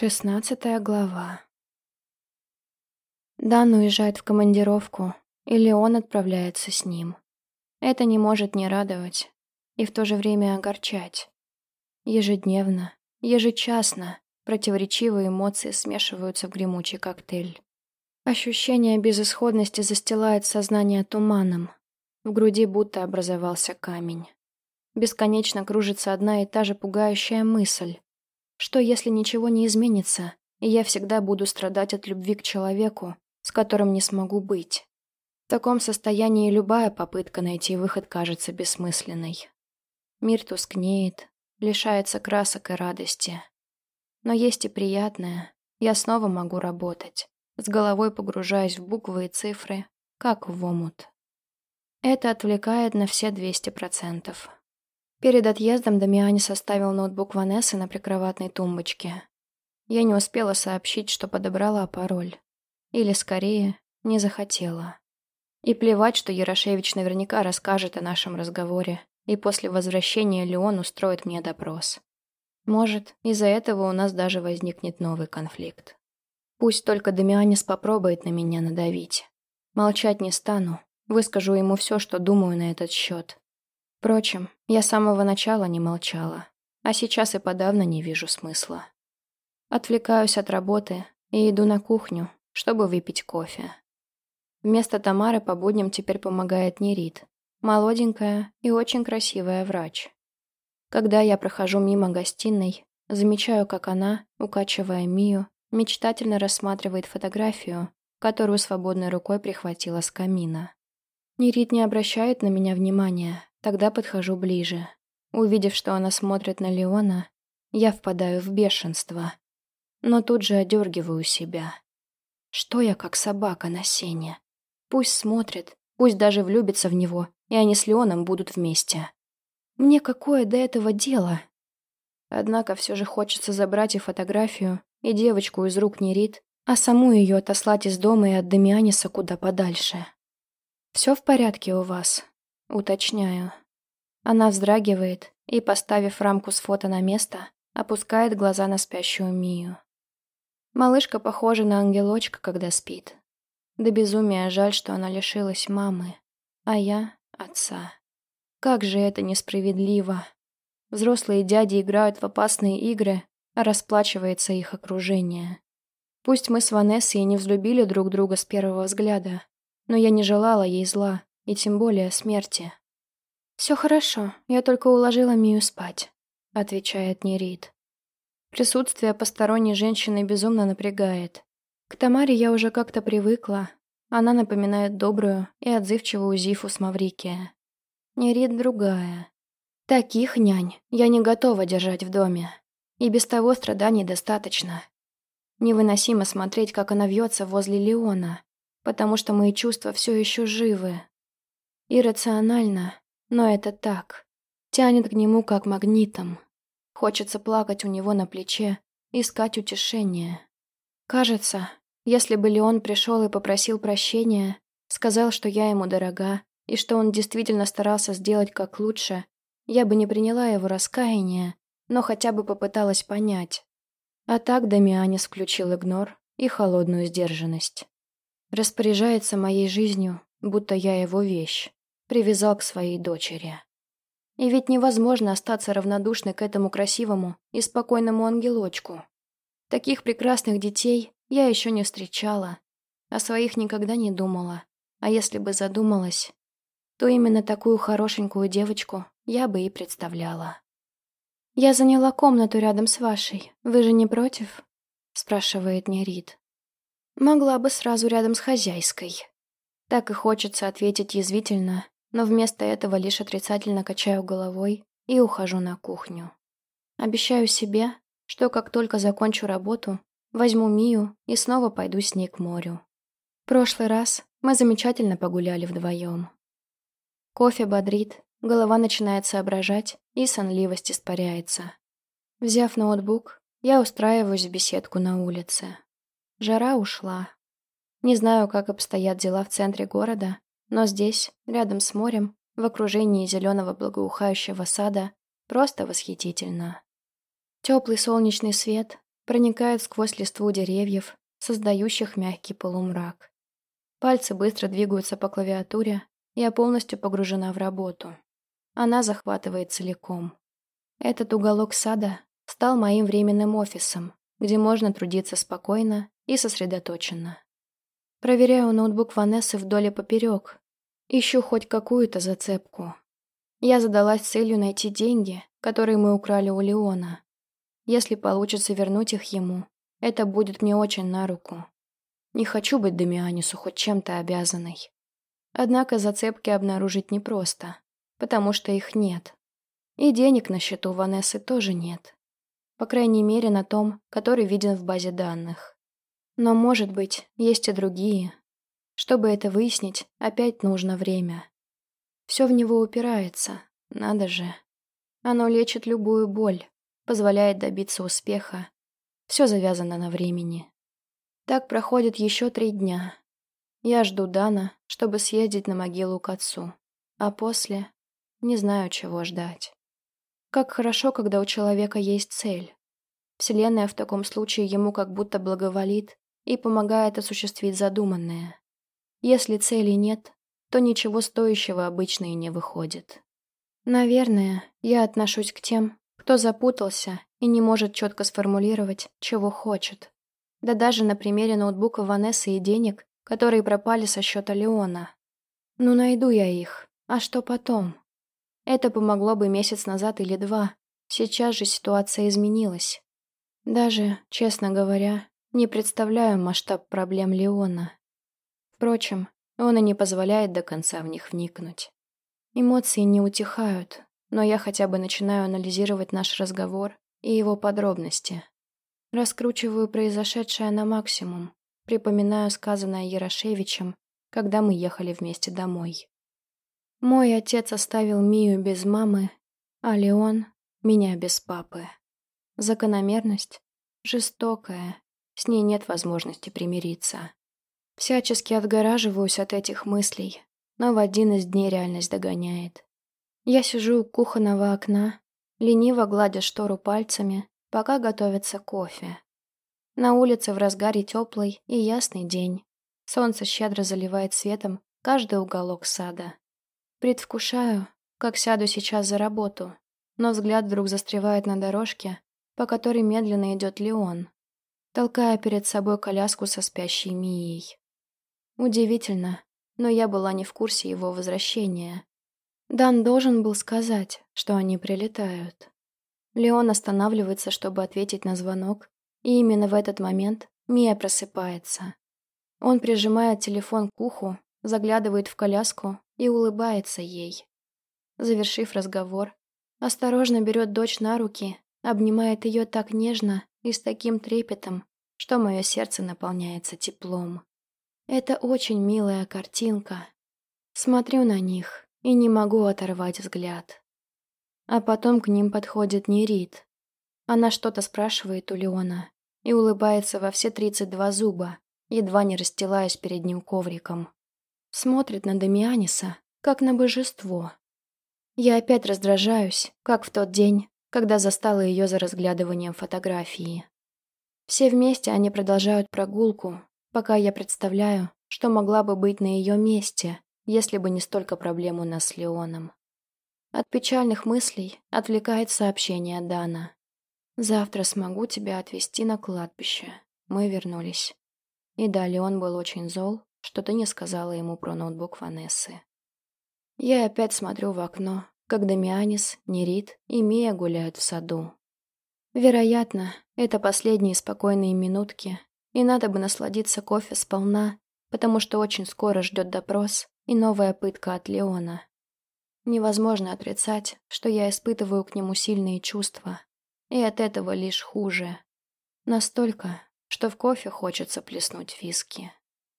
Шестнадцатая глава. Дан уезжает в командировку, или он отправляется с ним. Это не может не радовать и в то же время огорчать. Ежедневно, ежечасно противоречивые эмоции смешиваются в гремучий коктейль. Ощущение безысходности застилает сознание туманом. В груди будто образовался камень. Бесконечно кружится одна и та же пугающая мысль. Что, если ничего не изменится, и я всегда буду страдать от любви к человеку, с которым не смогу быть? В таком состоянии любая попытка найти выход кажется бессмысленной. Мир тускнеет, лишается красок и радости. Но есть и приятное. Я снова могу работать, с головой погружаясь в буквы и цифры, как в омут. Это отвлекает на все 200%. Перед отъездом Дамиани составил ноутбук Ванессы на прикроватной тумбочке. Я не успела сообщить, что подобрала пароль. Или, скорее, не захотела. И плевать, что Ярошевич наверняка расскажет о нашем разговоре, и после возвращения Леон устроит мне допрос. Может, из-за этого у нас даже возникнет новый конфликт. Пусть только Дамианис попробует на меня надавить. Молчать не стану, выскажу ему все, что думаю на этот счет. Впрочем, я с самого начала не молчала, а сейчас и подавно не вижу смысла. Отвлекаюсь от работы и иду на кухню, чтобы выпить кофе. Вместо Тамары по будням теперь помогает Нерит, молоденькая и очень красивая врач. Когда я прохожу мимо гостиной, замечаю, как она, укачивая Мию, мечтательно рассматривает фотографию, которую свободной рукой прихватила с камина. Нерит не обращает на меня внимания, Тогда подхожу ближе. Увидев, что она смотрит на Леона, я впадаю в бешенство. Но тут же одергиваю себя. Что я как собака на сене? Пусть смотрит, пусть даже влюбится в него, и они с Леоном будут вместе. Мне какое до этого дело? Однако все же хочется забрать и фотографию, и девочку из рук не Рит, а саму ее отослать из дома и от Дамианиса куда подальше. «Все в порядке у вас?» Уточняю. Она вздрагивает и, поставив рамку с фото на место, опускает глаза на спящую Мию. Малышка похожа на ангелочка, когда спит. До безумия жаль, что она лишилась мамы, а я — отца. Как же это несправедливо. Взрослые дяди играют в опасные игры, а расплачивается их окружение. Пусть мы с Ванессой не взлюбили друг друга с первого взгляда, но я не желала ей зла, и тем более смерти. «Все хорошо, я только уложила Мию спать», — отвечает Нерит. Присутствие посторонней женщины безумно напрягает. К Тамаре я уже как-то привыкла. Она напоминает добрую и отзывчивую Зифу с Маврикия. Нерит другая. Таких нянь я не готова держать в доме. И без того страданий достаточно. Невыносимо смотреть, как она вьется возле Леона, потому что мои чувства все еще живы. Иррационально, но это так. Тянет к нему как магнитом. Хочется плакать у него на плече, искать утешение. Кажется, если бы Леон пришел и попросил прощения, сказал, что я ему дорога, и что он действительно старался сделать как лучше, я бы не приняла его раскаяние, но хотя бы попыталась понять. А так Дамианис включил игнор и холодную сдержанность. Распоряжается моей жизнью, будто я его вещь привязал к своей дочери. И ведь невозможно остаться равнодушной к этому красивому и спокойному ангелочку. Таких прекрасных детей я еще не встречала, о своих никогда не думала, а если бы задумалась, то именно такую хорошенькую девочку я бы и представляла. «Я заняла комнату рядом с вашей, вы же не против?» — спрашивает Нерит. «Могла бы сразу рядом с хозяйской». Так и хочется ответить язвительно, но вместо этого лишь отрицательно качаю головой и ухожу на кухню. Обещаю себе, что как только закончу работу, возьму Мию и снова пойду с ней к морю. Прошлый раз мы замечательно погуляли вдвоем. Кофе бодрит, голова начинает соображать, и сонливость испаряется. Взяв ноутбук, я устраиваюсь в беседку на улице. Жара ушла. Не знаю, как обстоят дела в центре города, но здесь, рядом с морем, в окружении зеленого благоухающего сада, просто восхитительно. Теплый солнечный свет, проникает сквозь листву деревьев, создающих мягкий полумрак. Пальцы быстро двигаются по клавиатуре, я полностью погружена в работу. Она захватывает целиком. Этот уголок сада стал моим временным офисом, где можно трудиться спокойно и сосредоточенно. Проверяю ноутбук Ванессы вдоль и поперек. Ищу хоть какую-то зацепку. Я задалась целью найти деньги, которые мы украли у Леона. Если получится вернуть их ему, это будет мне очень на руку. Не хочу быть Дамианису хоть чем-то обязанной. Однако зацепки обнаружить непросто, потому что их нет. И денег на счету Ванессы тоже нет. По крайней мере, на том, который виден в базе данных. Но, может быть, есть и другие. Чтобы это выяснить, опять нужно время. Все в него упирается, надо же. Оно лечит любую боль, позволяет добиться успеха. Все завязано на времени. Так проходит еще три дня. Я жду Дана, чтобы съездить на могилу к отцу. А после не знаю, чего ждать. Как хорошо, когда у человека есть цель. Вселенная в таком случае ему как будто благоволит и помогает осуществить задуманное. Если цели нет, то ничего стоящего обычно и не выходит. Наверное, я отношусь к тем, кто запутался и не может четко сформулировать, чего хочет. Да даже на примере ноутбука Ванессы и денег, которые пропали со счета Леона. Ну, найду я их. А что потом? Это помогло бы месяц назад или два. Сейчас же ситуация изменилась. Даже, честно говоря, не представляю масштаб проблем Леона. Впрочем, он и не позволяет до конца в них вникнуть. Эмоции не утихают, но я хотя бы начинаю анализировать наш разговор и его подробности. Раскручиваю произошедшее на максимум, припоминаю сказанное Ярошевичем, когда мы ехали вместе домой. Мой отец оставил Мию без мамы, а Леон — меня без папы. Закономерность жестокая, с ней нет возможности примириться. Всячески отгораживаюсь от этих мыслей, но в один из дней реальность догоняет. Я сижу у кухонного окна, лениво гладя штору пальцами, пока готовится кофе. На улице в разгаре теплый и ясный день. Солнце щедро заливает светом каждый уголок сада. Предвкушаю, как сяду сейчас за работу, но взгляд вдруг застревает на дорожке, по которой медленно идет Леон, толкая перед собой коляску со спящей Мией. Удивительно, но я была не в курсе его возвращения. Дан должен был сказать, что они прилетают. Леон останавливается, чтобы ответить на звонок, и именно в этот момент Мия просыпается. Он прижимает телефон к уху, заглядывает в коляску и улыбается ей. Завершив разговор, осторожно берет дочь на руки, обнимает ее так нежно и с таким трепетом, что мое сердце наполняется теплом. Это очень милая картинка. Смотрю на них и не могу оторвать взгляд. А потом к ним подходит Нерит. Она что-то спрашивает у Леона и улыбается во все тридцать два зуба, едва не расстилаясь перед ним ковриком. Смотрит на Дамианиса, как на божество. Я опять раздражаюсь, как в тот день, когда застала ее за разглядыванием фотографии. Все вместе они продолжают прогулку, пока я представляю, что могла бы быть на ее месте, если бы не столько проблем у нас с Леоном. От печальных мыслей отвлекает сообщение Дана. «Завтра смогу тебя отвезти на кладбище». Мы вернулись. И да, Леон был очень зол, что ты не сказала ему про ноутбук Ванессы. Я опять смотрю в окно, как Дамианис, Нерит и Мия гуляют в саду. Вероятно, это последние спокойные минутки, и надо бы насладиться кофе сполна, потому что очень скоро ждет допрос и новая пытка от Леона. Невозможно отрицать, что я испытываю к нему сильные чувства, и от этого лишь хуже. Настолько, что в кофе хочется плеснуть виски.